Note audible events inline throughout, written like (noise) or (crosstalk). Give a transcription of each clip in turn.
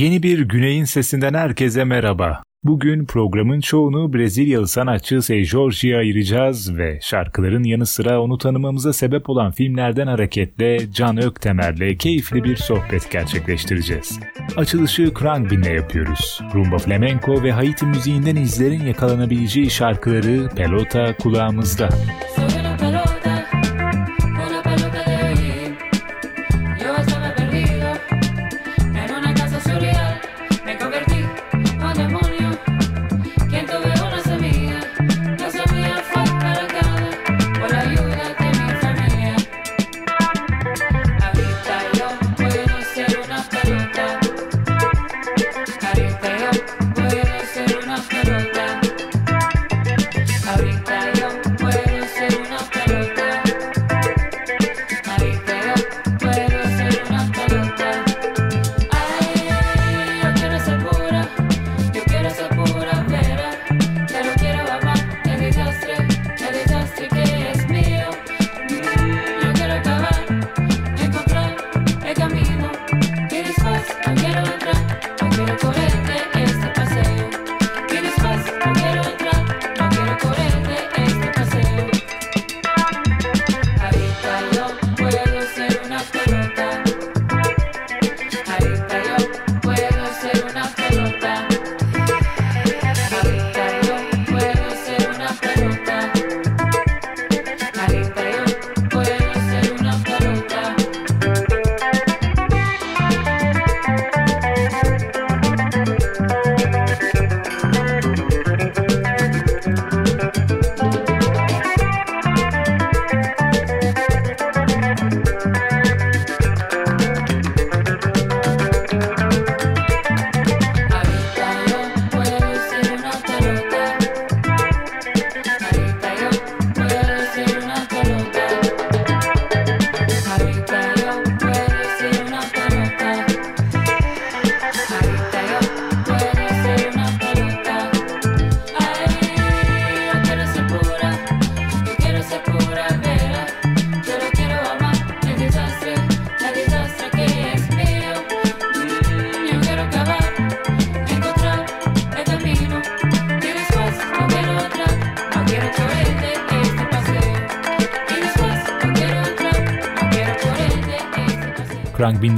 Yeni bir Güney'in sesinden herkese merhaba. Bugün programın çoğunu Brezilyalı sanatçı Sey Jorge'ye ayıracağız ve şarkıların yanı sıra onu tanımamıza sebep olan filmlerden hareketle Can Öktemer'le keyifli bir sohbet gerçekleştireceğiz. Açılışı Krangbin'le yapıyoruz. Rumba flamenco ve Haiti müziğinden izlerin yakalanabileceği şarkıları Pelota kulağımızda.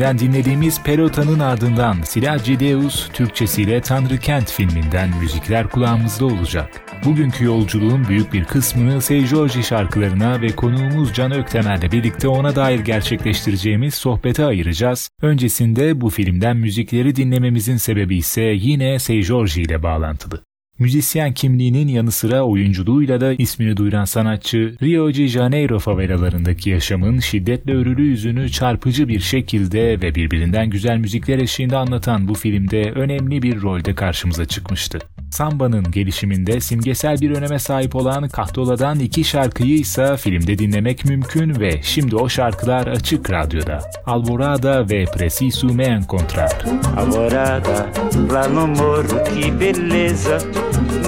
Krangbinden dinlediğimiz Pelota'nın ardından Silahci Deus Türkçesiyle Tanrı Kent filminden müzikler kulağımızda olacak. Bugünkü yolculuğun büyük bir kısmını Sey George şarkılarına ve konuğumuz Can Öktemel'le birlikte ona dair gerçekleştireceğimiz sohbete ayıracağız. Öncesinde bu filmden müzikleri dinlememizin sebebi ise yine Sey George ile bağlantılı. Müzisyen kimliğinin yanı sıra oyunculuğuyla da ismini duyuran sanatçı, Rio de Janeiro favelalarındaki yaşamın şiddetle örülü yüzünü çarpıcı bir şekilde ve birbirinden güzel müzikler eşliğinde anlatan bu filmde önemli bir rolde karşımıza çıkmıştı. Samba'nın gelişiminde simgesel bir öneme sahip olan Kahtola'dan iki şarkıyı ise filmde dinlemek mümkün ve şimdi o şarkılar açık radyoda. Alvorada ve Preciso Me Encontrar. Alvorada, lá no morro, que beleza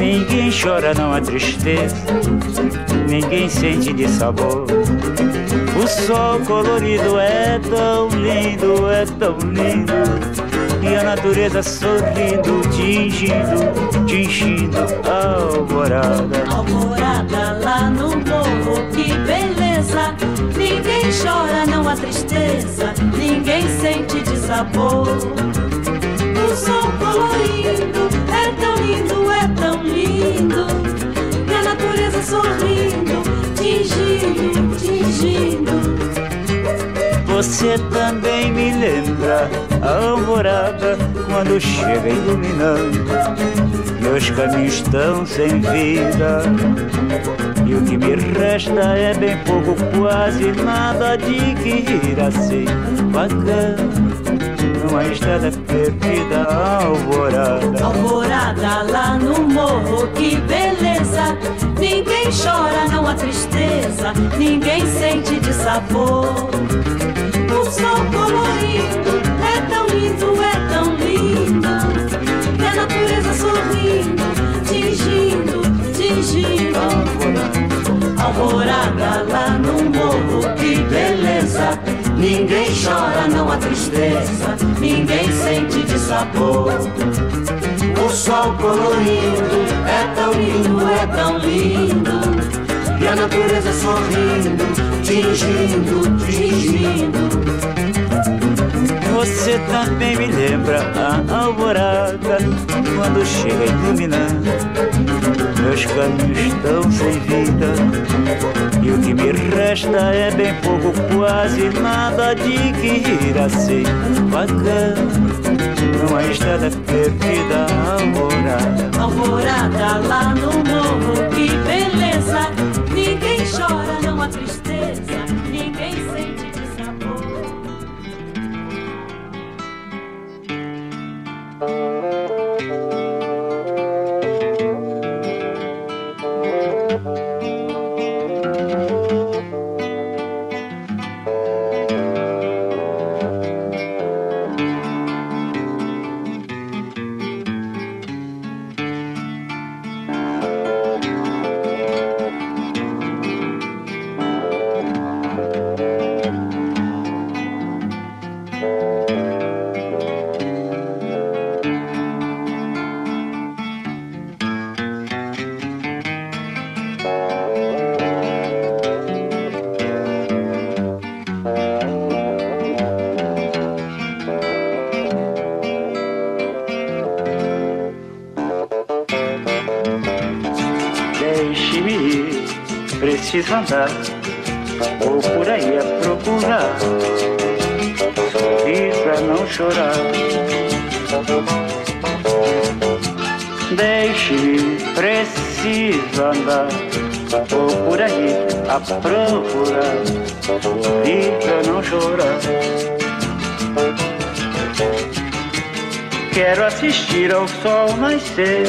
Ninguém chora, não há tristeza Ninguém sente de sabor O sol colorido é tão lindo, é tão lindo e a natureza sorrindo, tingindo, tingindo a alvorada. Alvorada lá no morro, que beleza! Ninguém chora, não há tristeza, ninguém sente desabor. O sol colorido é tão lindo, é tão lindo, e a natureza sorrindo, tingindo, tingindo. Você também me lembra a alvorada quando chega iluminando. Meus caminhos estão sem vida. E o que me resta é bem pouco, quase nada de que ir assim bacana. Numa estrada perdida, alvorada. Alvorada lá no morro, que beleza! Ninguém chora, não há tristeza, ninguém sente de sabor o sol colorido é tão lindo, é tão lindo. E a natureza sorrindo, tingindo, tingindo. Alvorada lá no. Ninguém chora, não há tristeza. Ninguém sente de sabor. O sol colorido é tão lindo, é tão lindo. E a natureza sorrindo, fingindo, fingindo. Você também me lembra a alvorada quando chega iluminando. Meus caminhos estão sem vida e o que me resta é bem pouco, quase nada de que ir assim bacana. Numa estrada perdida, alvorada. Alvorada lá no morro, que preciso andar, vou por aí a procurar, sorrir pra não chorar. Deixe-me, preciso andar, vou por aí a procurar, sorrir pra não chorar. Quero assistir ao sol nascer,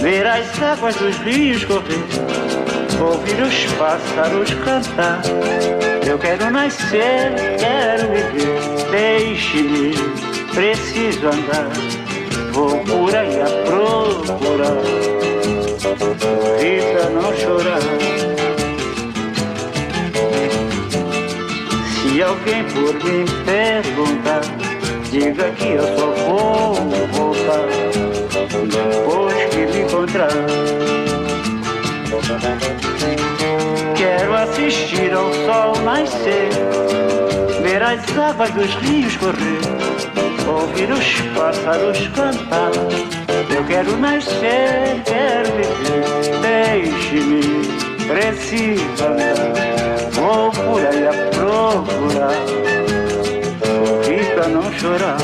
ver as águas dos rios correr ouvir os pássaros cantar. Eu quero nascer, quero viver, deixe-me, preciso andar. Vou por aí a procurar, vida não chorar. Se alguém por mim perguntar, diga que eu só vou voltar depois que me encontrar. Quero assistir ao sol nascer, ver as águas dos rios correr, ouvir os pássaros cantar. Eu quero nascer, quero viver, deixe-me, preciso andar. Vou por aí a procurar, sorrir pra não chorar.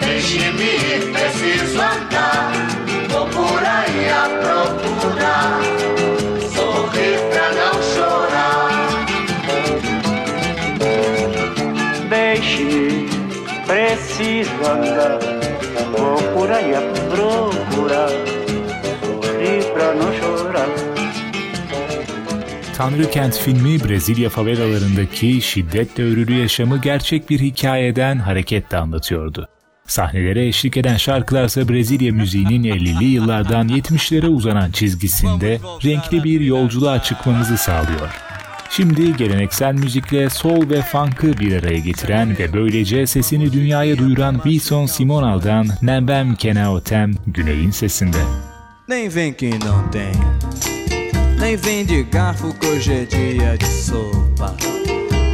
Deixe-me, preciso andar por aí a procurar, sorrir pra não chorar. Deixe, preciso andar, vou por aí a procurar, sorrir pra não chorar. Tanrı Kent filmi Brezilya favelalarındaki şiddetle örülü yaşamı gerçek bir hikayeden hareketle anlatıyordu. Sahnelere eşlik eden şarkılarsa Brezilya müziğinin 50'li yıllardan 70'lere uzanan çizgisinde renkli bir yolculuğa çıkmamızı sağlıyor. Şimdi geleneksel müzikle soul ve funk'ı bir araya getiren ve böylece sesini dünyaya duyuran Wilson Simonal'dan Nembem Kenaotem Güney'in sesinde. Nem vem que não tem Nem vem de garfo que hoje é dia de sopa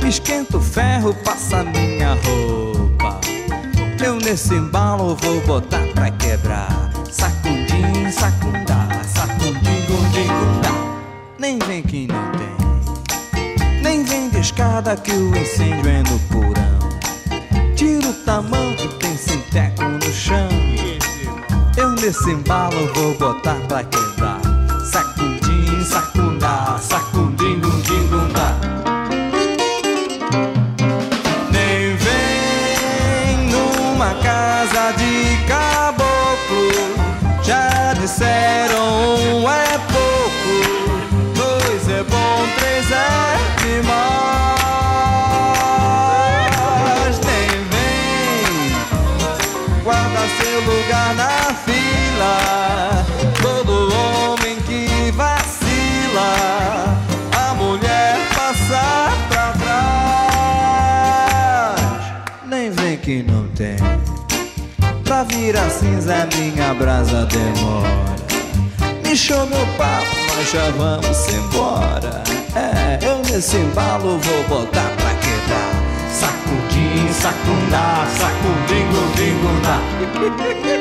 Esquenta o ferro, passa minha roupa Eu nesse embalo vou botar pra quebrar. Sacundim, sacundá, sacundim, gundim, gundá. Nem vem que não tem. Nem vem de escada que o incêndio é no porão. Tira o tamanho, tem sinteco no chão. Eu nesse embalo vou botar pra quebrar. Lugar na fila. Todo homem que vacila, a mulher passa pra trás. vem que não tem. Pra virar cinza minha brasa demora. Encheu meu papo, nós já vamos embora. É, eu nesse embalo vou botar pra sacunda, sacudindo, dingunda. (laughs)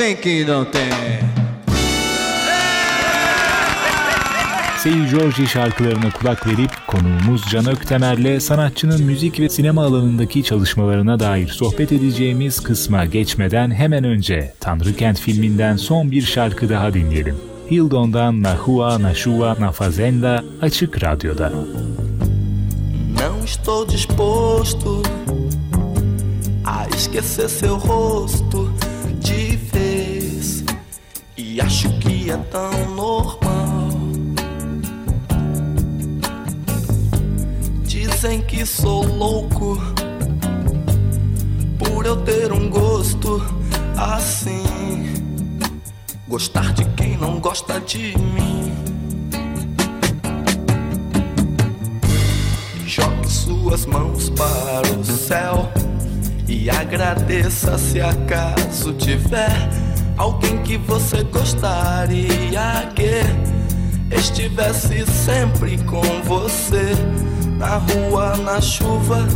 vem que não tem. Seyir George şarkılarına kulak verip konuğumuz Can Öktemer'le sanatçının müzik ve sinema alanındaki çalışmalarına dair sohbet edeceğimiz kısma geçmeden hemen önce Tanrı Kent filminden son bir şarkı daha dinleyelim. Hildon'dan Na Rua, Na Chuva, Na Fazenda, Açık Radyo'da. Não estou disposto a esquecer seu rosto. E acho que é tão normal. Dizem que sou louco por eu ter um gosto assim. Gostar de quem não gosta de mim. Jogue suas mãos para o céu e agradeça se acaso tiver alguém que você gostaria que estivesse sempre com você na rua, na chuva,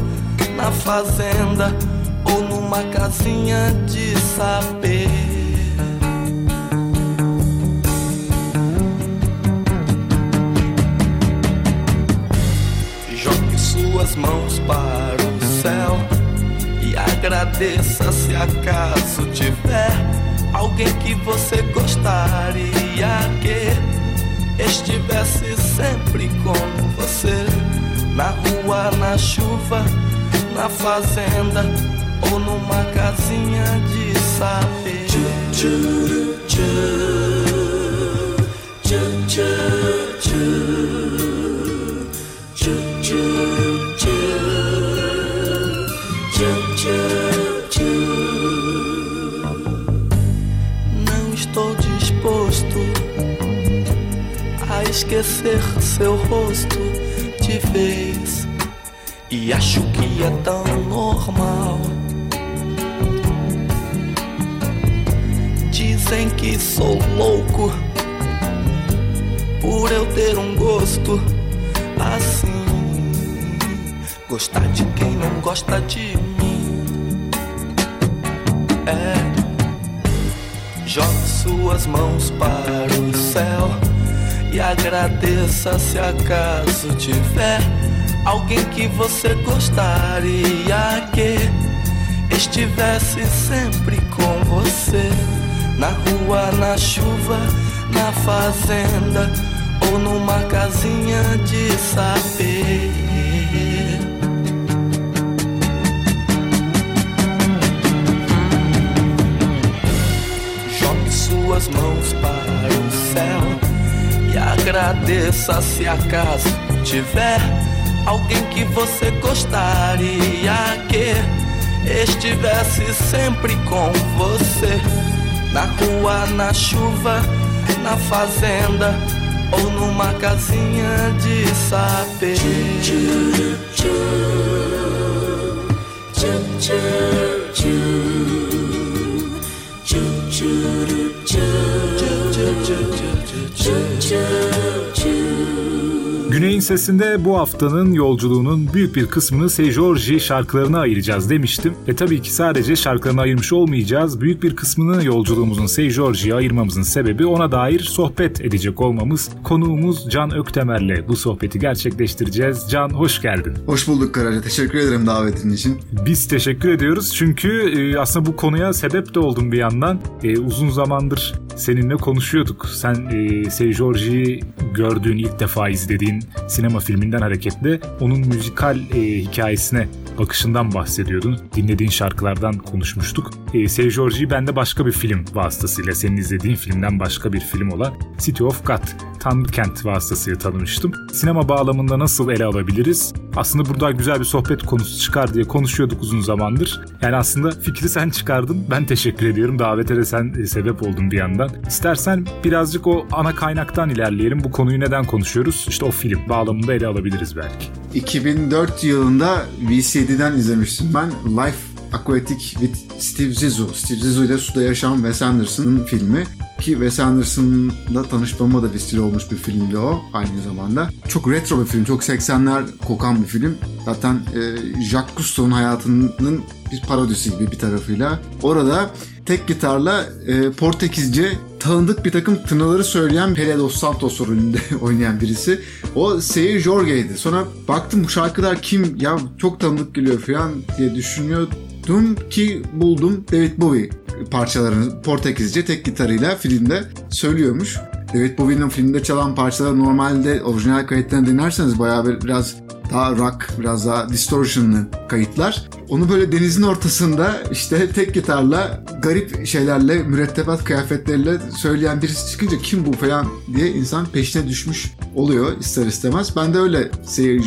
na fazenda ou numa casinha de saber. suas mãos para o céu e agradeça se acaso tiver alguém que você gostaria que estivesse sempre com você na rua, na chuva, na fazenda ou numa casinha de saber. Tchu, tchu, tchu, esquecer seu rosto de vez. E acho que é tão normal. Dizem que sou louco por eu ter um gosto assim. Gostar de quem não gosta de mim. É. Jogue suas mãos para o céu e agradeça se acaso tiver alguém que você gostaria que estivesse sempre com você na rua, na chuva, na fazenda ou numa casinha de saber. Jogue suas mãos para o e agradeça se acaso tiver alguém que você gostaria que estivesse sempre com você na rua, na chuva, na fazenda ou numa casinha de saber. Tchu, tchu, should. Güney'in sesinde bu haftanın yolculuğunun büyük bir kısmını Sejorji şarkılarına ayıracağız demiştim. Ve tabii ki sadece şarkılarına ayırmış olmayacağız. Büyük bir kısmını yolculuğumuzun Sejorji'ye ayırmamızın sebebi ona dair sohbet edecek olmamız. Konuğumuz Can Öktemer'le bu sohbeti gerçekleştireceğiz. Can hoş geldin. Hoş bulduk Karaca. Teşekkür ederim davetin için. Biz teşekkür ediyoruz çünkü e, aslında bu konuya sebep de oldum bir yandan. E, uzun zamandır seninle konuşuyorduk. Sen e, Sejorji'yi gördüğün, ilk defa izlediğin sinema filminden hareketle onun müzikal e, hikayesine bakışından bahsediyordun. Dinlediğin şarkılardan konuşmuştuk. E, Save George'yi ben de başka bir film vasıtasıyla, senin izlediğin filmden başka bir film olan City of God, Tanrı Kent vasıtasıyla tanımıştım. Sinema bağlamında nasıl ele alabiliriz? Aslında burada güzel bir sohbet konusu çıkar diye konuşuyorduk uzun zamandır. Yani aslında fikri sen çıkardın. Ben teşekkür ediyorum. Davete de sen e, sebep oldun bir yandan. İstersen birazcık o ana kaynaktan ilerleyelim. Bu konuyu neden konuşuyoruz? İşte o film bağlamında ele alabiliriz belki. 2004 yılında VCD'den izlemiştim ben. Life Aquatic with Steve Zissou. Steve Zissou ile suda yaşayan Wes Anderson'ın filmi. Ki Wes Anderson'la tanışmama da vesile olmuş bir filmdi o aynı zamanda. Çok retro bir film, çok 80'ler kokan bir film. Zaten e, Jacques Cousteau'nun hayatının bir parodisi gibi bir tarafıyla. Orada tek gitarla e, Portekizce tanıdık bir takım tınıları söyleyen Pele dos Santos rolünde (laughs) oynayan birisi. O Seyir Jorge'ydi. Sonra baktım bu şarkılar kim ya çok tanıdık geliyor falan diye düşünüyordum ki buldum David Bowie parçalarını Portekizce tek gitarıyla filmde söylüyormuş. David Bowie'nin filmde çalan parçalar normalde orijinal kayıtlarını dinlerseniz bayağı bir, biraz daha rock, biraz daha distortionlı kayıtlar. Onu böyle denizin ortasında işte tek gitarla garip şeylerle, mürettebat kıyafetleriyle söyleyen birisi çıkınca kim bu falan diye insan peşine düşmüş oluyor ister istemez. Ben de öyle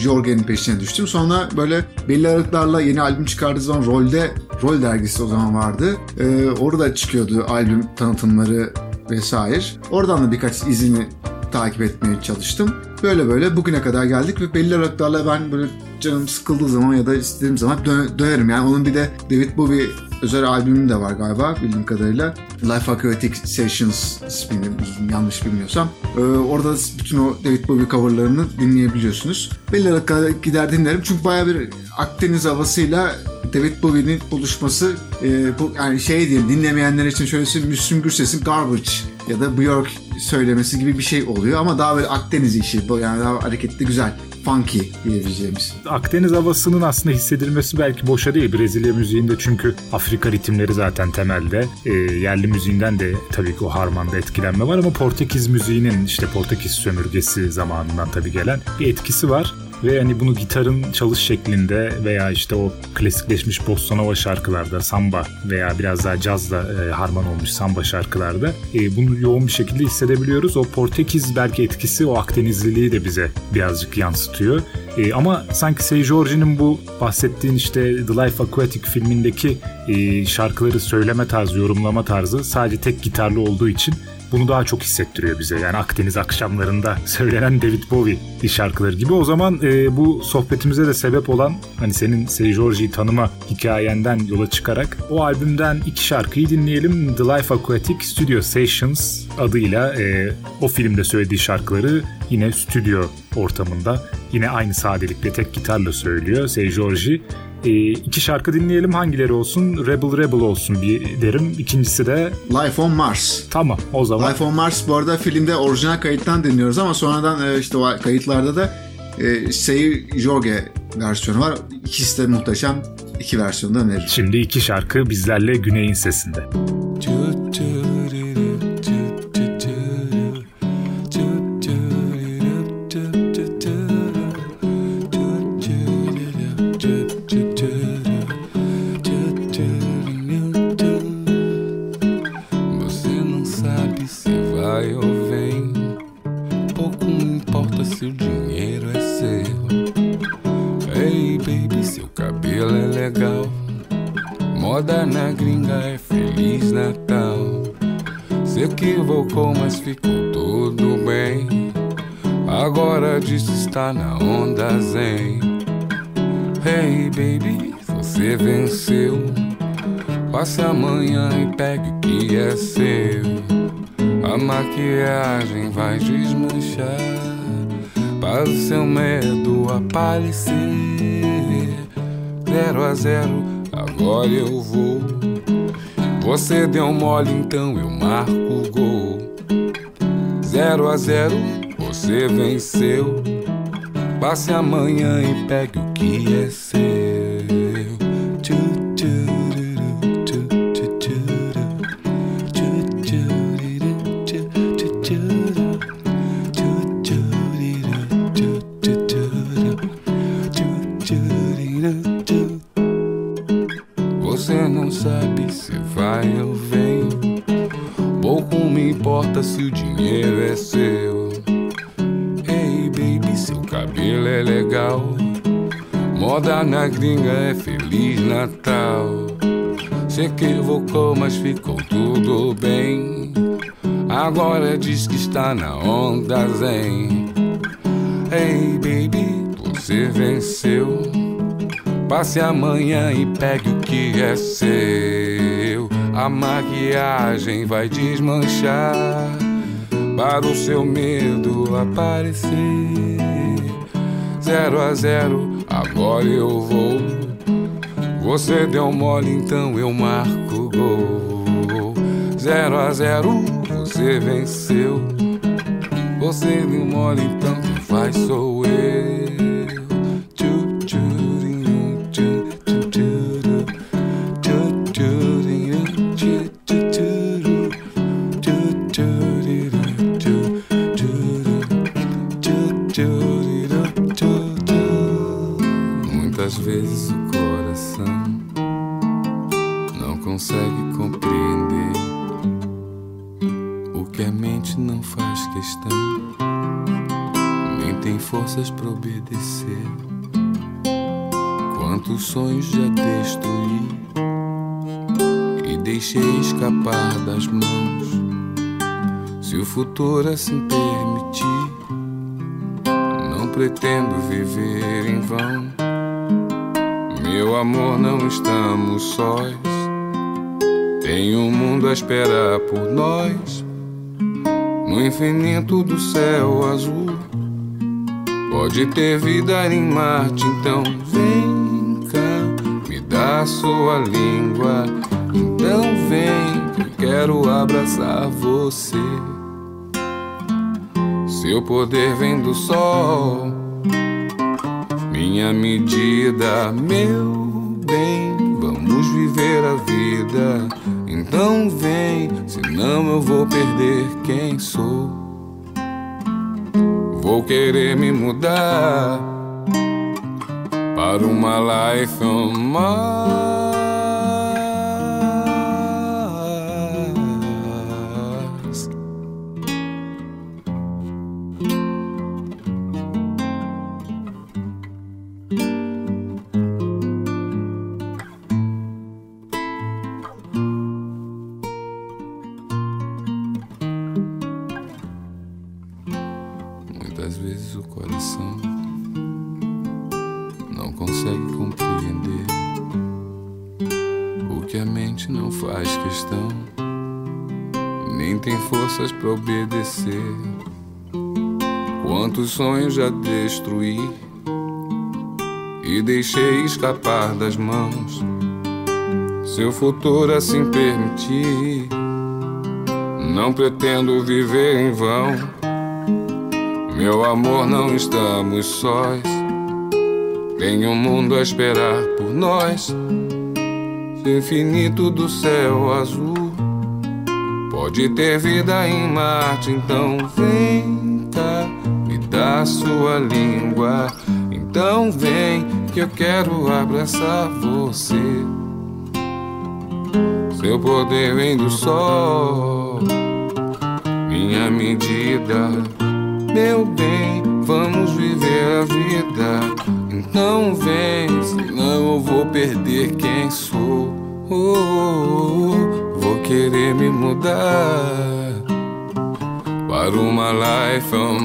Jorgen'in peşine düştüm. Sonra böyle belli aralıklarla yeni albüm çıkardığı zaman Rol'de, Rol dergisi o zaman vardı. Ee, orada çıkıyordu albüm tanıtımları vesaire. Oradan da birkaç izini takip etmeye çalıştım. Böyle böyle bugüne kadar geldik ve belli aralıklarla ben böyle canım sıkıldığı zaman ya da istediğim zaman dö- dönerim. Yani onun bir de David Bowie özel albümü de var galiba bildiğim kadarıyla. Life Aquatic Sessions ismini yanlış bilmiyorsam. Ee, orada bütün o David Bowie coverlarını dinleyebiliyorsunuz. Belli aralıklarla gider dinlerim çünkü baya bir Akdeniz havasıyla David Bowie'nin buluşması e, bu yani şey diyelim dinlemeyenler için şöyle söyleyeyim Müslüm Gürses'in Garbage ya da Björk söylemesi gibi bir şey oluyor ama daha böyle Akdeniz işi yani daha hareketli güzel funky diyebileceğimiz. Akdeniz havasının aslında hissedilmesi belki boşa değil Brezilya müziğinde çünkü Afrika ritimleri zaten temelde. E, yerli müziğinden de tabii ki o harmanda etkilenme var ama Portekiz müziğinin işte Portekiz sömürgesi zamanından tabii gelen bir etkisi var ve hani bunu gitarın çalış şeklinde veya işte o klasikleşmiş bossa nova şarkılarda samba veya biraz daha cazla e, harman olmuş samba şarkılarda e, bunu yoğun bir şekilde hissedebiliyoruz. O Portekiz belki etkisi o Akdenizliliği de bize birazcık yansıtıyor. E, ama sanki Sey George'nin bu bahsettiğin işte The Life Aquatic filmindeki e, şarkıları söyleme tarzı, yorumlama tarzı sadece tek gitarlı olduğu için bunu daha çok hissettiriyor bize. Yani Akdeniz akşamlarında (laughs) söylenen David Bowie şarkıları gibi. O zaman e, bu sohbetimize de sebep olan hani senin Sey tanıma hikayenden yola çıkarak o albümden iki şarkıyı dinleyelim. The Life Aquatic Studio Sessions adıyla e, o filmde söylediği şarkıları yine stüdyo ortamında yine aynı sadelikle tek gitarla söylüyor Sey George. E, iki şarkı dinleyelim hangileri olsun? Rebel Rebel olsun bir derim. İkincisi de... Life on Mars. Tamam o zaman. Life on Mars bu arada filmde orijinal kayıttan dinliyoruz ama sonradan e, işte o kayıtlarda da e, Seyir Jorge versiyonu var. İkisi de muhteşem iki versiyonu da öneririm. Şimdi iki şarkı bizlerle Güney'in sesinde. Tá na onda zen. Hey baby, você venceu. Passe amanhã e pegue o que é seu. A maquiagem vai desmanchar para o seu medo aparecer. Zero a zero, agora eu vou. Você deu mole, então eu marco o gol. Zero a zero, você venceu. Passe amanhã e pegue o que é seu. É Feliz Natal. Se equivocou, mas ficou tudo bem. Agora diz que está na onda zen. Ei, baby, você venceu. Passe amanhã e pegue o que é seu. A maquiagem vai desmanchar para o seu medo aparecer. Zero a zero, agora eu vou. Você deu mole, então eu marco gol. Zero a zero, você venceu. Você deu mole, então faz sou vezes o coração não consegue compreender o que a mente não faz questão, nem tem forças para obedecer. Quantos sonhos já destruí e deixei escapar das mãos. Se o futuro assim permitir, não pretendo viver em vão. Meu amor, não estamos sós. Tem um mundo a esperar por nós. No infinito do céu azul. Pode ter vida em Marte, então vem cá, me dá sua língua. Então vem, eu quero abraçar você. Seu poder vem do sol, minha medida, meu bem. Vamos viver a vida, então vem, senão eu vou perder quem sou. Vou querer me mudar para uma life on Mars. para obedecer. Quantos sonhos já destruí e deixei escapar das mãos. Seu futuro assim permitir, não pretendo viver em vão. Meu amor, não estamos sós. Tem um mundo a esperar por nós. O infinito do céu azul Pode ter vida em Marte, então vem cá, me dá sua língua. Então vem que eu quero abraçar você. Seu poder vem do sol, minha medida. Meu bem, vamos viver a vida. Então vem, senão eu vou perder quem sou. Oh, oh, oh querer me mudar para uma life on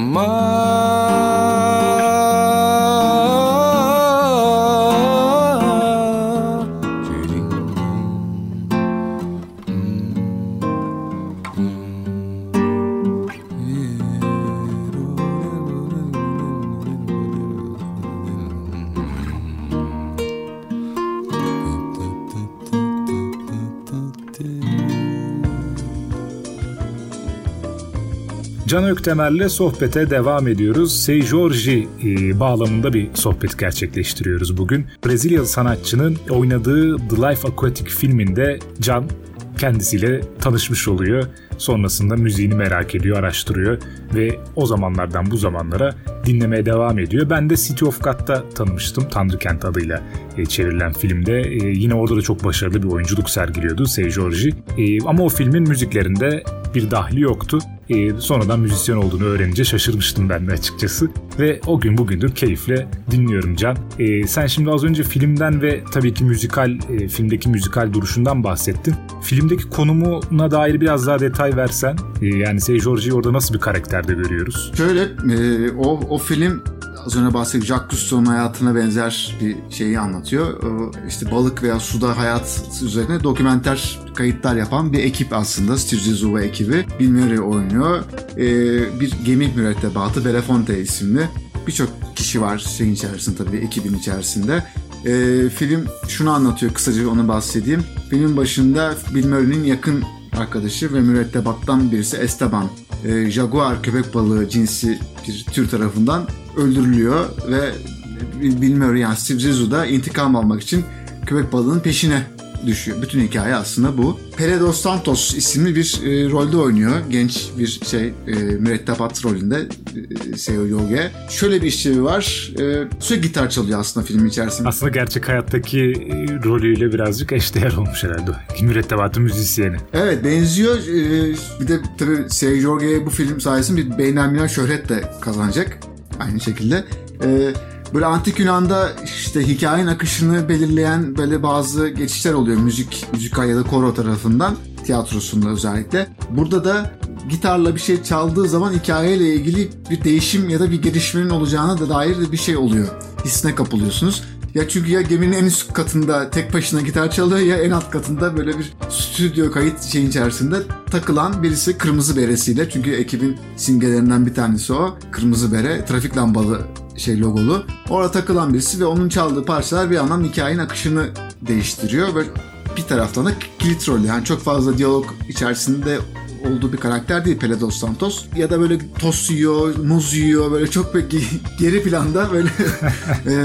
Can Öktemel'le sohbete devam ediyoruz. Sei Jorge e, bağlamında bir sohbet gerçekleştiriyoruz bugün. Brezilyalı sanatçının oynadığı The Life Aquatic filminde Can kendisiyle tanışmış oluyor. Sonrasında müziğini merak ediyor, araştırıyor ve o zamanlardan bu zamanlara dinlemeye devam ediyor. Ben de City of God'da tanımıştım Tanrı adıyla e, çevrilen filmde e, yine orada da çok başarılı bir oyunculuk sergiliyordu Sey Georgi. E, ama o filmin müziklerinde bir dahli yoktu. E, sonradan müzisyen olduğunu öğrenince şaşırmıştım ben de açıkçası. Ve o gün bugündür keyifle dinliyorum Can. E, sen şimdi az önce filmden ve tabii ki müzikal, e, filmdeki müzikal duruşundan bahsettin. Filmdeki konumuna dair biraz daha detay versen. E, yani Sey Georgi'yi orada nasıl bir karakterde görüyoruz? Şöyle e, o, o film az önce bahsettiğim Jacques Cousteau'nun hayatına benzer bir şeyi anlatıyor. İşte balık veya suda hayat üzerine dokümenter kayıtlar yapan bir ekip aslında. Steve Zissou ekibi. Bill Murray oynuyor. Ee, bir gemi mürettebatı Belafonte isimli. Birçok kişi var şeyin içerisinde tabii ekibin içerisinde. Ee, film şunu anlatıyor kısaca onu bahsedeyim. Filmin başında Bill Murray'nin yakın arkadaşı ve mürettebattan birisi Esteban. E, Jaguar köpek balığı cinsi bir tür tarafından öldürülüyor ve bilmiyorum yani Steve Zissou da intikam almak için köpek balığının peşine düşüyor. Bütün hikaye aslında bu. Pere dos Santos isimli bir e, rolde oynuyor. Genç bir şey e, mürettebat rolünde e, Seo Yoge. Şöyle bir işlevi var. E, sürekli gitar çalıyor aslında filmin içerisinde. Aslında gerçek hayattaki e, rolüyle birazcık eşdeğer olmuş herhalde. Mürettebatın müzisyeni. Evet benziyor. E, bir de tabii Seo Yoge bu film sayesinde bir beynelmiler şöhret de kazanacak. Aynı şekilde. E, Böyle antik Yunan'da işte hikayenin akışını belirleyen böyle bazı geçişler oluyor müzik, müzikal ya da koro tarafından tiyatrosunda özellikle. Burada da gitarla bir şey çaldığı zaman hikayeyle ilgili bir değişim ya da bir gelişmenin olacağına da dair de bir şey oluyor. Hissine kapılıyorsunuz. Ya çünkü ya geminin en üst katında tek başına gitar çalıyor ya en alt katında böyle bir stüdyo kayıt şeyin içerisinde takılan birisi kırmızı beresiyle. Çünkü ekibin simgelerinden bir tanesi o. Kırmızı bere, trafik lambalı şey logolu. Orada takılan birisi ve onun çaldığı parçalar bir yandan hikayenin akışını değiştiriyor. Böyle bir taraftan da kilit rolü. Yani çok fazla diyalog içerisinde olduğu bir karakter değil Pele Dos Santos. Ya da böyle tost yiyor, muz yiyor böyle çok pek (laughs) geri planda böyle (laughs) e,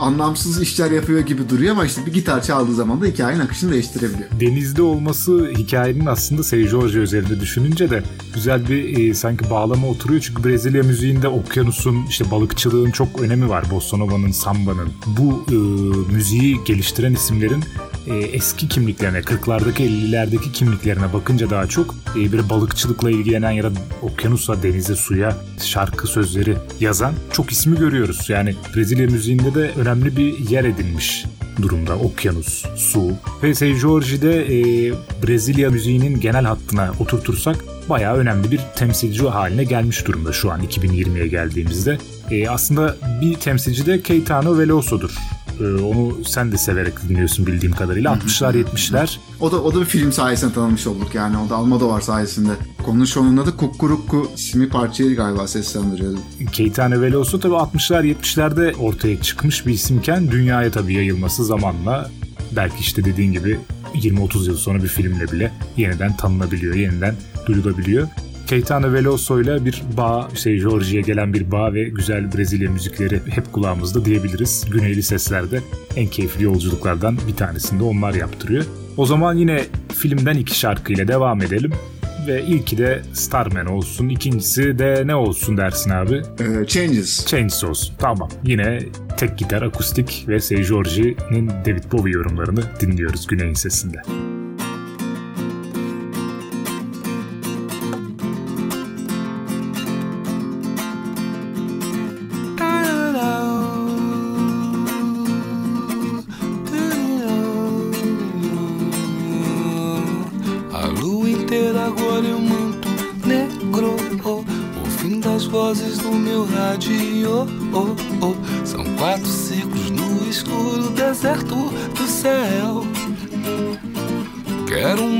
anlamsız işler yapıyor gibi duruyor ama işte bir gitar çaldığı zaman da hikayenin akışını değiştirebiliyor. Denizde olması hikayenin aslında Sey Jorge üzerinde düşününce de güzel bir e, sanki bağlama oturuyor. Çünkü Brezilya müziğinde okyanusun, işte balıkçılığın çok önemi var. Bossa Nova'nın, Samba'nın. Bu e, müziği geliştiren isimlerin e, eski kimliklerine, 40'lardaki 50'lerdeki kimliklerine bakınca daha çok e, bir balıkçılıkla ilgilenen ya da okyanusa, denize, suya şarkı sözleri yazan çok ismi görüyoruz. Yani Brezilya müziğinde de önemli bir yer edinmiş durumda. Okyanus, su ve Sey Jorge'de e, Brezilya müziğinin genel hattına oturtursak bayağı önemli bir temsilci haline gelmiş durumda şu an 2020'ye geldiğimizde. E, aslında bir temsilci de Caetano Veloso'dur. Ee, onu sen de severek dinliyorsun bildiğim kadarıyla. 60'lar 70'ler. O da o da bir film sayesinde tanımış olduk yani. O da Almodovar sayesinde. Konunun sonunda adı Kukkurukku ismi parçayı galiba seslendiriyordu. Keitane Veloso tabii 60'lar 70'lerde ortaya çıkmış bir isimken dünyaya tabii yayılması zamanla belki işte dediğin gibi 20-30 yıl sonra bir filmle bile yeniden tanınabiliyor, yeniden duyulabiliyor. Caetano Veloso ile bir bağ, işte Georgia'ya gelen bir bağ ve güzel Brezilya müzikleri hep kulağımızda diyebiliriz. Güneyli seslerde en keyifli yolculuklardan bir tanesini de onlar yaptırıyor. O zaman yine filmden iki şarkıyla devam edelim ve ilki de Starman olsun. ikincisi de ne olsun dersin abi? Ee, Changes. Changes olsun. Tamam. Yine tek gitar akustik ve Sey George'nin David Bowie yorumlarını dinliyoruz Güney'in sesinde.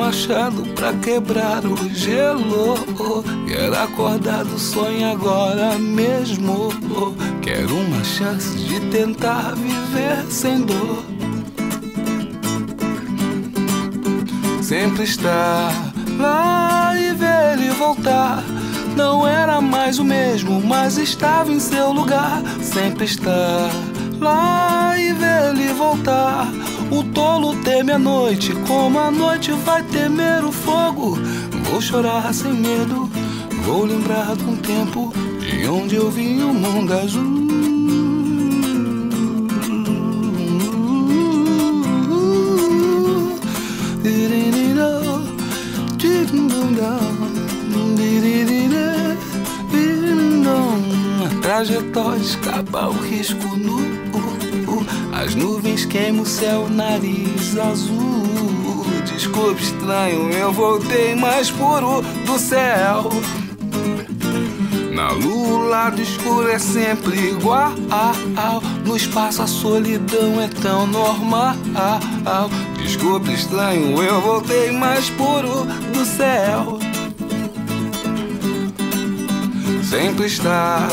Machado pra quebrar o gelo. Quero acordar do sonho agora mesmo. Quero uma chance de tentar viver sem dor. Sempre estar lá e ver ele voltar. Não era mais o mesmo, mas estava em seu lugar. Sempre estar lá e ver ele voltar o tolo teme a noite, como a noite vai temer o fogo. Vou chorar sem medo, vou lembrar de um tempo de onde eu vim o mundo azul. Trajetória escapa o risco no Nuvens queimam o céu, nariz azul. Desculpe, estranho, eu voltei mais puro do céu. Na lua, o lado escuro é sempre igual. No espaço, a solidão é tão normal. Desculpe, estranho, eu voltei mais puro do céu. Sempre está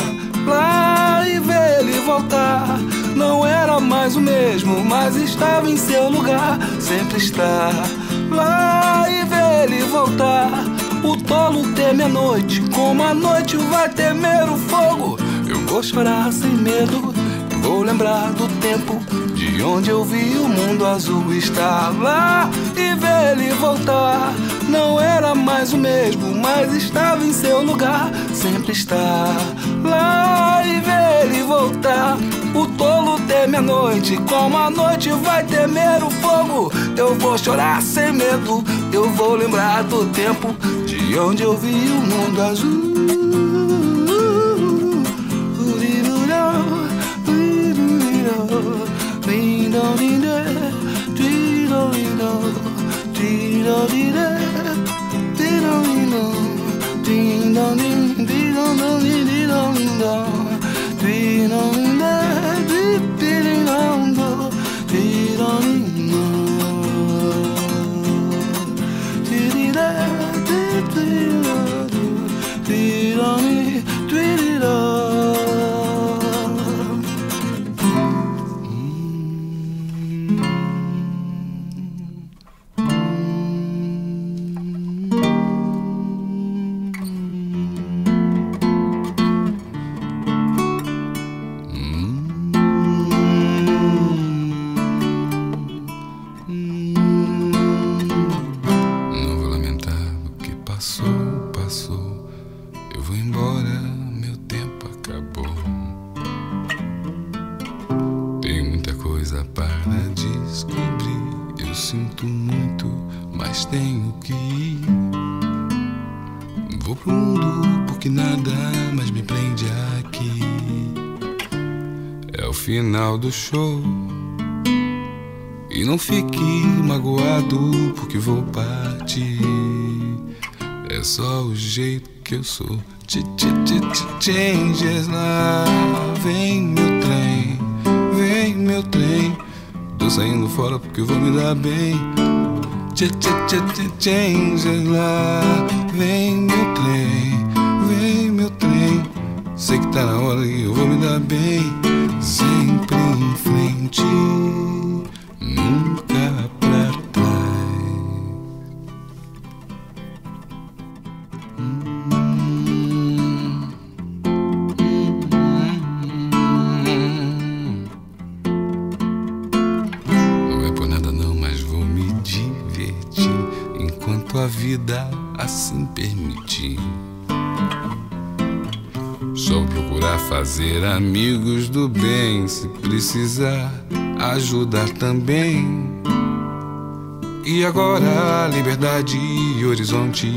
lá e ver ele voltar. Não era mais o mesmo, mas estava em seu lugar. Sempre está lá e ver ele voltar. O tolo teme a noite, como a noite vai temer o fogo. Eu vou chorar sem medo, vou lembrar do tempo de onde eu vi o mundo azul estar lá e ver ele voltar. Não era mais o mesmo, mas estava em seu lugar. Sempre está lá e ver ele voltar. O tolo teme a noite, como a noite vai temer o fogo. Eu vou chorar sem medo, eu vou lembrar do tempo de onde eu vi o mundo azul. Sinto muito, mas tenho que ir. Vou pro mundo porque nada mais me prende aqui. É o final do show. E não fique magoado porque vou partir. É só o jeito que eu sou. Ch -ch -ch Changes lá. Vem meu trem, vem meu trem. Tô saindo fora porque vou me dar bem. Ch -ch -ch changes lá. Vem meu trem, vem meu trem. Sei que tá na hora e eu vou me dar bem sempre em frente, nunca assim permitir. Só procurar fazer amigos do bem, se precisar ajudar também. E agora liberdade e horizonte.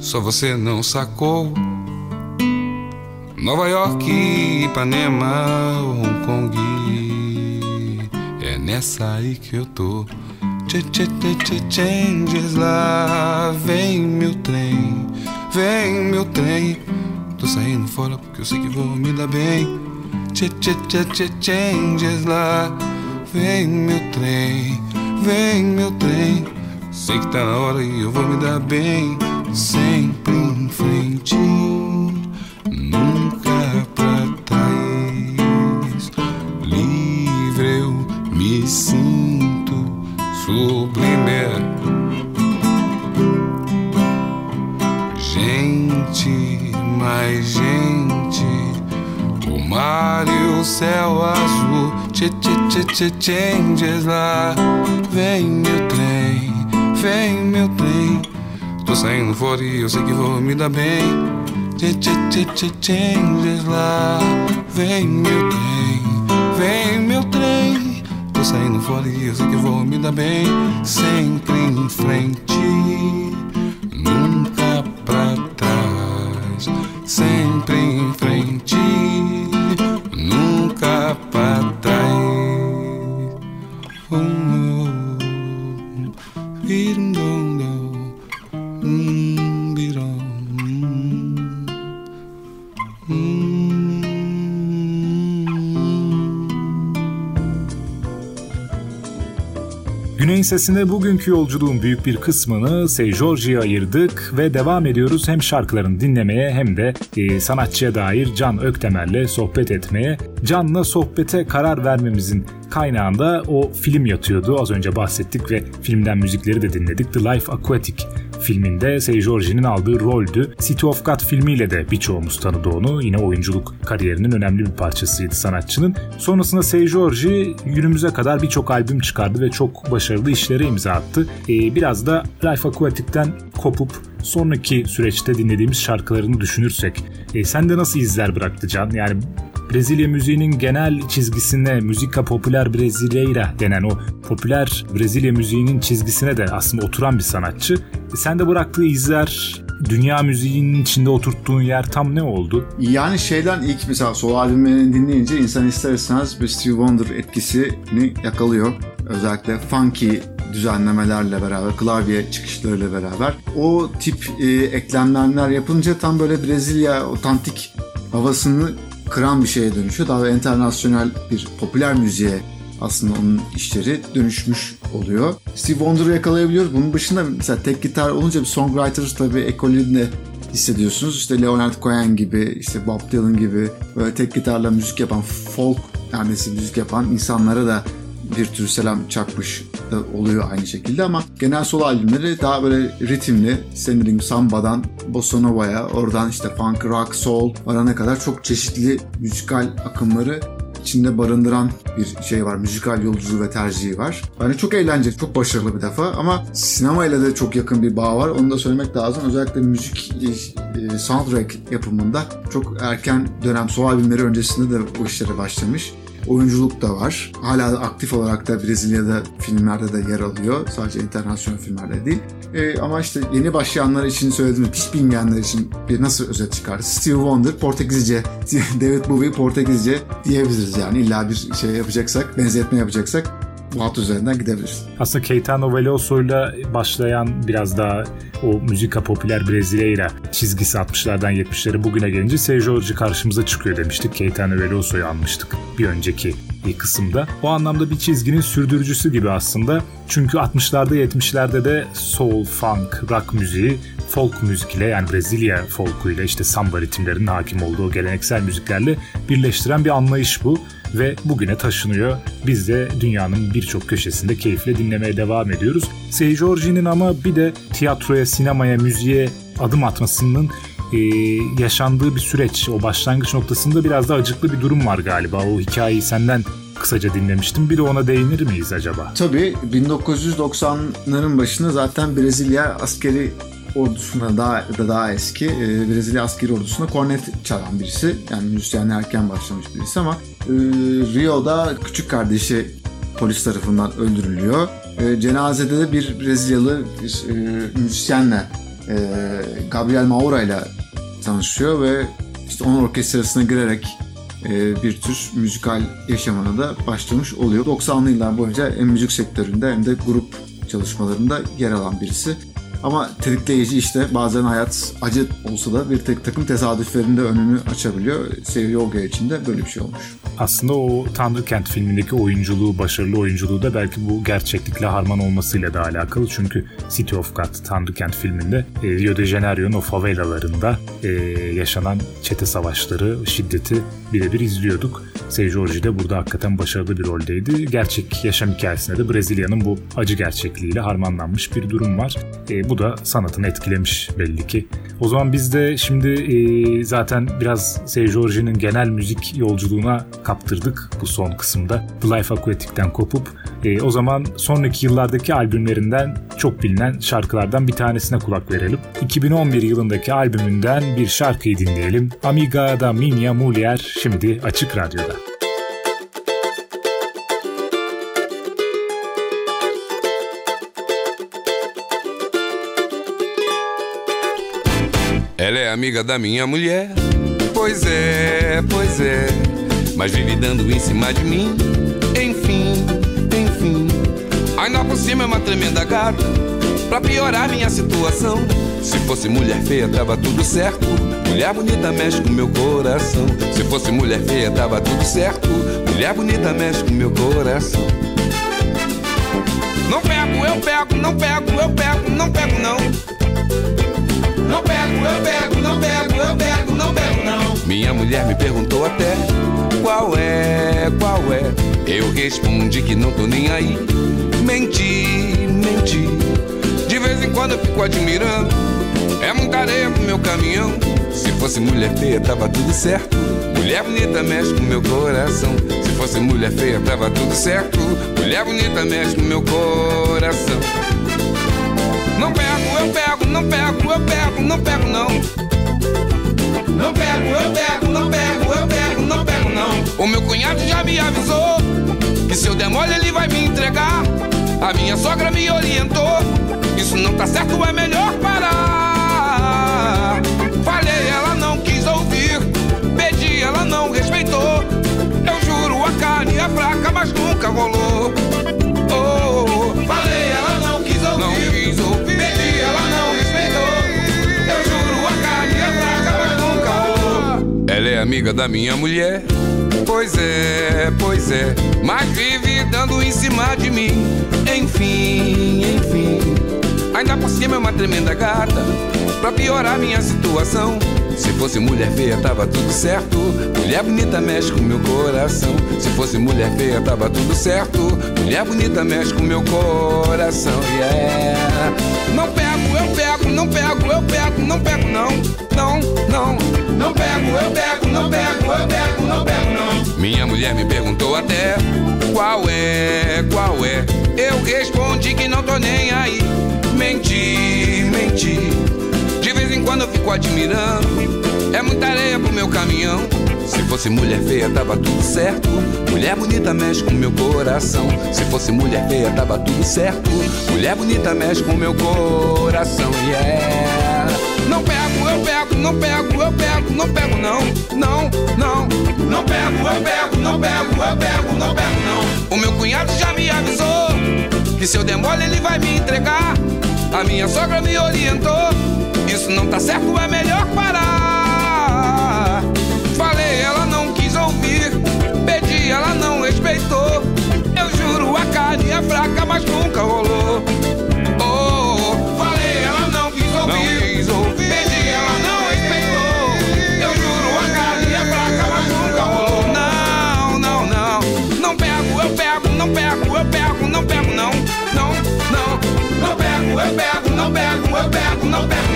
Só você não sacou. Nova York, Ipanema, Hong Kong. É nessa aí que eu tô. Changes lá, vem meu trem Vem meu trem, tô saindo fora porque eu sei que vou me dar bem. Changes lá. Vem meu trem, vem meu trem. Sei que tá na hora e eu vou me dar bem. Sempre em frente, nunca céu azul, tchê tchê tchê changes lá. Vem meu trem, vem meu trem. Tô saindo fora e eu sei que vou me dar bem. Tchê tchê tchê changes lá. Vem meu trem, vem meu trem. Tô saindo fora e eu sei que vou me dar bem. Sempre em frente, nunca pra trás. Sem sempre em frente, ficar para trás. Um Güney'in sesine bugünkü yolculuğun büyük bir kısmını Sey George'ye ayırdık ve devam ediyoruz hem şarkılarını dinlemeye hem de e, sanatçıya dair Can Öktemel'le sohbet etmeye. Can'la sohbete karar vermemizin kaynağında o film yatıyordu. Az önce bahsettik ve filmden müzikleri de dinledik. The Life Aquatic filminde Sey George'nin aldığı roldü. City of God filmiyle de birçoğumuz tanıdı onu. Yine oyunculuk kariyerinin önemli bir parçasıydı sanatçının. Sonrasında Sey George günümüze kadar birçok albüm çıkardı ve çok başarılı işlere imza attı. Ee, biraz da Life Aquatic'ten kopup sonraki süreçte dinlediğimiz şarkılarını düşünürsek e, sende nasıl izler bıraktı Can? Yani Brezilya müziğinin genel çizgisine Müzika Popular Brasileira denen o popüler Brezilya müziğinin çizgisine de aslında oturan bir sanatçı. E sen de bıraktığı izler, dünya müziğinin içinde oturttuğun yer tam ne oldu? Yani şeyden ilk mesela solo albümlerini dinleyince insan ister istemez bir Steve Wonder etkisini yakalıyor. Özellikle funky düzenlemelerle beraber, klavye çıkışlarıyla beraber. O tip e, eklemler yapınca tam böyle Brezilya otantik havasını kıran bir şeye dönüşüyor. Daha internasyonel bir popüler müziğe aslında onun işleri dönüşmüş oluyor. Steve Wonder'ı yakalayabiliyoruz. Bunun dışında mesela tek gitar olunca bir songwriter tabii ekolünde hissediyorsunuz. İşte Leonard Cohen gibi, işte Bob Dylan gibi böyle tek gitarla müzik yapan, folk tanesi müzik yapan insanlara da bir tür selam çakmış da oluyor aynı şekilde ama genel solo albümleri daha böyle ritimli, senin samba'dan bossa nova'ya, oradan işte funk, rock, soul varana kadar çok çeşitli müzikal akımları içinde barındıran bir şey var. Müzikal yolculuğu ve tercihi var. Yani çok eğlenceli, çok başarılı bir defa ama sinemayla da çok yakın bir bağ var. Onu da söylemek lazım. Özellikle müzik e, soundtrack yapımında çok erken dönem solo albümleri öncesinde de bu işlere başlamış oyunculuk da var. Hala aktif olarak da Brezilya'da filmlerde de yer alıyor. Sadece internasyonel filmlerde değil. E, ama işte yeni başlayanlar için söylediğim hiç bilmeyenler için bir nasıl özet çıkar? Steve Wonder Portekizce, (laughs) David Bowie Portekizce diyebiliriz yani. illa bir şey yapacaksak, benzetme yapacaksak bu hat üzerinden gidebiliriz. Aslında Caetano Veloso'yla başlayan biraz daha o müzika popüler Brezilya çizgisi 60'lardan 70'lere bugüne gelince Sergio karşımıza çıkıyor demiştik. Caetano Veloso'yu almıştık bir önceki kısımda. O anlamda bir çizginin sürdürücüsü gibi aslında. Çünkü 60'larda 70'lerde de soul, funk, rock müziği folk müzikle yani Brezilya folkuyla işte samba ritimlerinin hakim olduğu geleneksel müziklerle birleştiren bir anlayış bu ve bugüne taşınıyor. Biz de dünyanın birçok köşesinde keyifle dinlemeye devam ediyoruz. Sey George'nin ama bir de tiyatroya, sinemaya, müziğe adım atmasının e, yaşandığı bir süreç. O başlangıç noktasında biraz da acıklı bir durum var galiba. O hikayeyi senden kısaca dinlemiştim. Bir de ona değinir miyiz acaba? Tabii 1990'ların başında zaten Brezilya askeri ordusuna daha da daha eski e, Brezilya askeri ordusuna kornet çalan birisi. Yani müzisyenle erken başlamış birisi ama e, Rio'da küçük kardeşi polis tarafından öldürülüyor. E, cenazede de bir Brezilyalı bir e, müzisyenle e, Gabriel Maura ile tanışıyor ve işte onun orkestrasına girerek e, bir tür müzikal yaşamına da başlamış oluyor. 90'lı yıllar boyunca hem müzik sektöründe hem de grup çalışmalarında yer alan birisi. Ama tetikleyici işte bazen hayat acı olsa da bir tek takım tesadüflerinde önünü açabiliyor. Seviye Yoga için de böyle bir şey olmuş. Aslında o Kent filmindeki oyunculuğu, başarılı oyunculuğu da belki bu gerçeklikle harman olmasıyla da alakalı. Çünkü City of God Kent filminde e, Rio de Janeiro'nun o favelalarında e, yaşanan çete savaşları, şiddeti birebir izliyorduk. Sey George de burada hakikaten başarılı bir roldeydi. Gerçek yaşam hikayesinde de Brezilya'nın bu acı gerçekliğiyle harmanlanmış bir durum var. E, bu da sanatını etkilemiş belli ki. O zaman biz de şimdi e, zaten biraz Sey George'nin genel müzik yolculuğuna kaptırdık bu son kısımda. The Life Aquatic'ten kopup e, o zaman sonraki yıllardaki albümlerinden çok bilinen şarkılardan bir tanesine kulak verelim. 2011 yılındaki albümünden bir şarkıyı dinleyelim. Amiga da Minha Mulher şimdi Açık Radyo'da. Ela é amiga da minha mulher. Pois é, pois é. Mas vive dando em cima de mim. Enfim, enfim. Ainda por cima é uma tremenda gata. Pra piorar minha situação. Se fosse mulher feia, tava tudo certo. Mulher bonita mexe com meu coração. Se fosse mulher feia, tava tudo certo. Mulher bonita mexe com meu coração. Não pego, eu pego, não pego, eu pego, não pego, não. Não pego, eu pego, não pego, eu pego, não pego, não. Minha mulher me perguntou até qual é, qual é. Eu respondi que não tô nem aí. Menti, menti. De vez em quando eu fico admirando. É muita areia pro meu caminhão. Se fosse mulher feia, tava tudo certo. Mulher bonita mexe com meu coração. Se fosse mulher feia, tava tudo certo. Mulher bonita mexe com meu coração. Não pego, eu pego, não pego, eu pego, não pego, não. Não pego, eu pego, não pego, eu pego, não pego, não. O meu cunhado já me avisou que se eu der mole ele vai me entregar. A minha sogra me orientou. Isso não tá certo, é melhor parar. Falei, ela não quis ouvir. Pedi, ela não respeitou. Eu juro, a carne é fraca, mas nunca rolou. Oh, falei, ela não quis ouvir. Não quis ouvir. É amiga da minha mulher. Pois é, pois é, mas vive dando em cima de mim. Enfim, enfim. Ainda por cima é uma tremenda gata. Pra piorar minha situação. Se fosse mulher feia, tava tudo certo. Mulher bonita mexe com meu coração. Se fosse mulher feia, tava tudo certo. Mulher bonita mexe com meu coração. Yeah. Não eu pego, não pego, eu pego, não pego, não. Não, não. Não pego, eu pego, não pego, eu pego, não pego, não. Minha mulher me perguntou até qual é, qual é. Eu respondi que não tô nem aí. Menti, menti. De vez em quando eu fico admirando. É muita areia pro meu caminhão. Se fosse mulher feia, tava tudo certo. Mulher bonita mexe com meu coração. Se fosse mulher feia, tava tudo certo. Mulher bonita mexe com meu coração. Yeah. Não pego, eu pego, não pego, eu pego, não pego, não. Não, não. Não pego, eu pego, não pego, eu pego, não pego, não. O meu cunhado já me avisou que se eu der mole ele vai me entregar. A minha sogra me orientou. Isso não tá certo, é melhor parar. Ela não respeitou. Eu juro, a carne é fraca, mas nunca rolou. Oh, falei, ela não quis ouvir. Pedi, ela não respeitou. Eu juro, a carne é fraca, mas nunca rolou. Não, não, não. Não pego, eu pego, não pego, eu pego, não pego, não. Não, não. Não pego, eu pego, não pego, eu pego, não pego,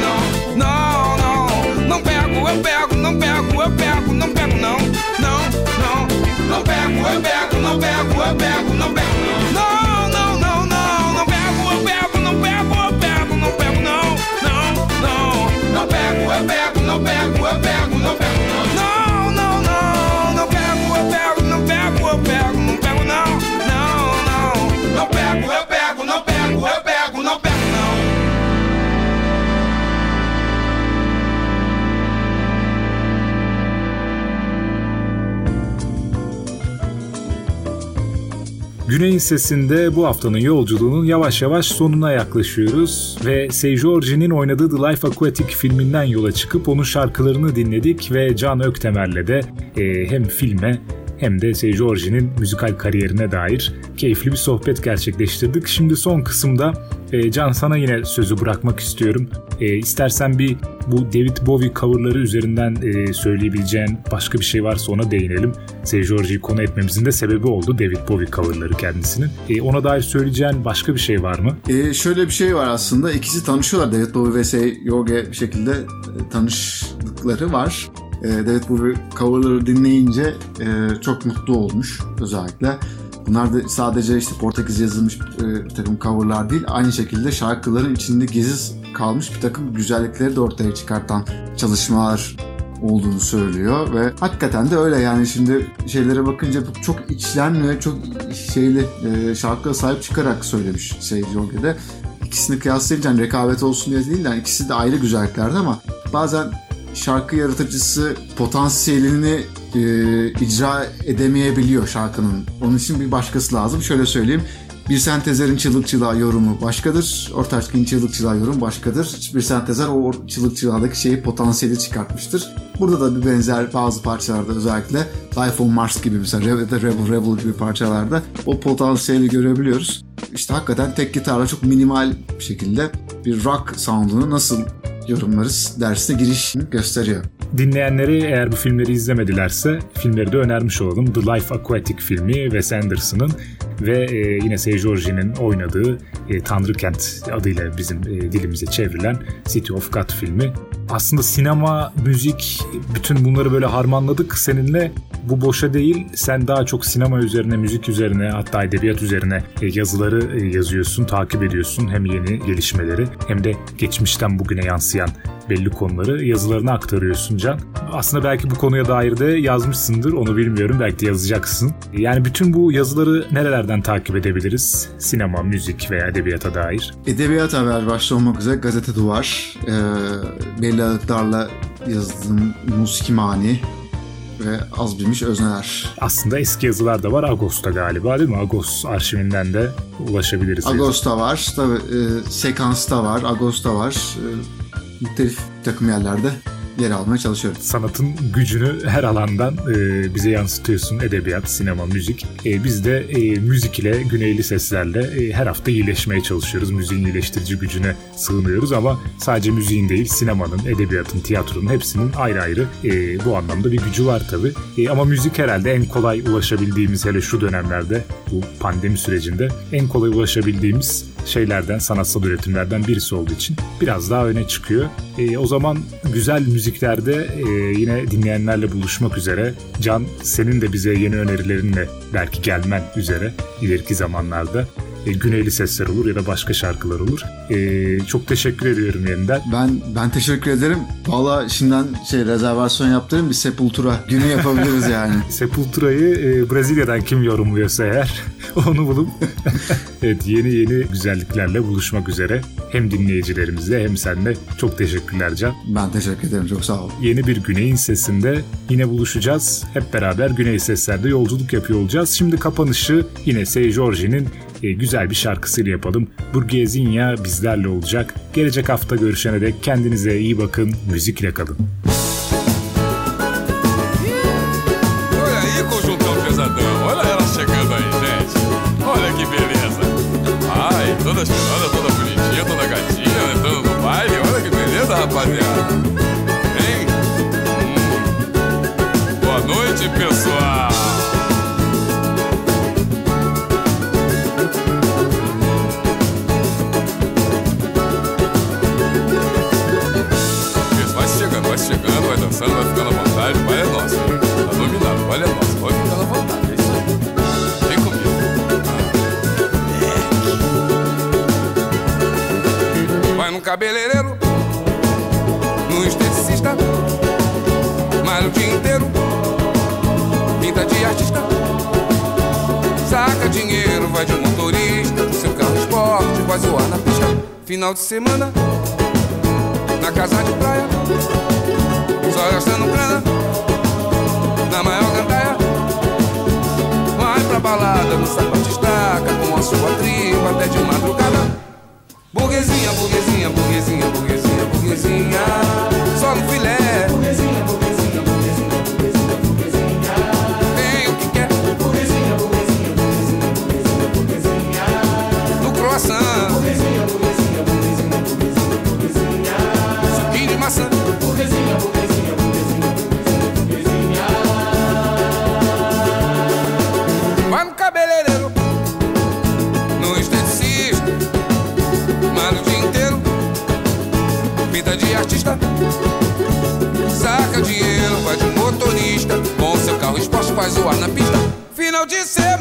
Não pego, eu pego, não pego, eu pego, não pego, não. Não, não, não, não. Pego, eu pego, não pego, eu pego, não pego, não. Não, não. Não pego, eu pego, não pego, eu pego, não pego, Güney'in sesinde bu haftanın yolculuğunun yavaş yavaş sonuna yaklaşıyoruz ve Seyjorji'nin oynadığı The Life Aquatic filminden yola çıkıp onun şarkılarını dinledik ve Can Öktemer'le de e, hem filme hem de Seyjorji'nin müzikal kariyerine dair keyifli bir sohbet gerçekleştirdik. Şimdi son kısımda e, Can sana yine sözü bırakmak istiyorum. E, istersen bir bu David Bowie coverları üzerinden e, söyleyebileceğin başka bir şey varsa ona değinelim. Seyjorji'yi konu etmemizin de sebebi oldu David Bowie coverları kendisinin. E, ona dair söyleyeceğin başka bir şey var mı? Ee, şöyle bir şey var aslında. İkisi tanışıyorlar. David Bowie ve Yoge bir şekilde e, tanıştıkları var. Ee, David Bowie coverları dinleyince e, çok mutlu olmuş özellikle. Bunlar da sadece işte Portekiz yazılmış e, bir takım coverlar değil. Aynı şekilde şarkıların içinde gizli kalmış bir takım güzellikleri de ortaya çıkartan çalışmalar olduğunu söylüyor ve hakikaten de öyle yani şimdi şeylere bakınca çok içlen ve çok şeyli e, şarkıya sahip çıkarak söylemiş şey Jorge'de. İkisini kıyaslayınca rekabet olsun diye değil de yani ikisi de ayrı güzelliklerdi ama bazen şarkı yaratıcısı potansiyelini e, icra edemeyebiliyor şarkının. Onun için bir başkası lazım. Şöyle söyleyeyim. Bir sentezerin çığlıkçılığa yorumu başkadır. Ortaçgin çığlıkçılığa yorum başkadır. Bir sentezer o çığlıkçılığa şeyi potansiyeli çıkartmıştır. Burada da bir benzer bazı parçalarda özellikle Life on Mars gibi mesela da Rebel Rebel gibi parçalarda o potansiyeli görebiliyoruz. İşte hakikaten tek gitarla çok minimal bir şekilde bir rock sound'unu nasıl yorumlarız dersine giriş gösteriyor. Dinleyenleri eğer bu filmleri izlemedilerse filmleri de önermiş olalım. The Life Aquatic filmi Wes Anderson'ın ve e, yine Sey George'nin oynadığı e, Tanrı Kent adıyla bizim e, dilimize çevrilen City of God filmi. Aslında sinema, müzik, bütün bunları böyle harmanladık seninle. Bu boşa değil, sen daha çok sinema üzerine, müzik üzerine, hatta edebiyat üzerine e, yazıları e, yazıyorsun, takip ediyorsun. Hem yeni gelişmeleri hem de geçmişten bugüne yansıyan belli konuları yazılarına aktarıyorsun Can. Aslında belki bu konuya dair de yazmışsındır onu bilmiyorum belki de yazacaksın. Yani bütün bu yazıları nerelerden takip edebiliriz? Sinema, müzik veya edebiyata dair. Edebiyat haber başta olmak üzere Gazete Duvar, e, belli aralıklarla yazdığım Muskimani, ve az bilmiş özneler. Aslında eski yazılar da var Agos'ta galiba değil mi? Agos arşivinden de ulaşabiliriz. Agos'ta var, tabii, e, Sekans'ta var, Agos'ta var. E, muhtelif takım yerlerde yer almaya çalışıyorum. Sanatın gücünü her alandan e, bize yansıtıyorsun. Edebiyat, sinema, müzik. E, biz de e, müzik ile, güneyli seslerle e, her hafta iyileşmeye çalışıyoruz. Müziğin iyileştirici gücüne sığınıyoruz ama sadece müziğin değil, sinemanın, edebiyatın, tiyatronun hepsinin ayrı ayrı e, bu anlamda bir gücü var tabii. E, ama müzik herhalde en kolay ulaşabildiğimiz hele şu dönemlerde, bu pandemi sürecinde en kolay ulaşabildiğimiz şeylerden, sanatsal üretimlerden birisi olduğu için biraz daha öne çıkıyor. E, o zaman güzel müziklerde e, yine dinleyenlerle buluşmak üzere. Can senin de bize yeni önerilerinle belki gelmen üzere ileriki zamanlarda e, güneyli sesler olur ya da başka şarkılar olur. E, çok teşekkür ediyorum yeniden. Ben ben teşekkür ederim. Valla şimdiden şey rezervasyon yaptırın bir Sepultura günü yapabiliriz (laughs) yani. Sepultura'yı e, Brezilya'dan kim yorumluyorsa eğer (laughs) onu bulup (laughs) evet yeni yeni güzelliklerle buluşmak üzere. Hem dinleyicilerimizle hem senle çok teşekkürler Can. Ben teşekkür ederim çok sağ ol. Yeni bir Güney'in sesinde yine buluşacağız. Hep beraber Güney Sesler'de yolculuk yapıyor olacağız. Şimdi kapanışı yine Sey George'nin e, güzel bir şarkısıyla yapalım. Burgezinya bizlerle olacak. Gelecek hafta görüşene dek kendinize iyi bakın, müzikle kalın. toda vai zoar na pista, final de semana, na casa de praia, só gastando grana, na maior gandaia, vai pra balada, no sapato estaca, com a sua tribo até de madrugada. Burguesinha, burguesinha, burguesinha, burguesinha, burguesinha. Só no filé. Burguesinha, burguesinha, faz o ar na pista. Final de semana.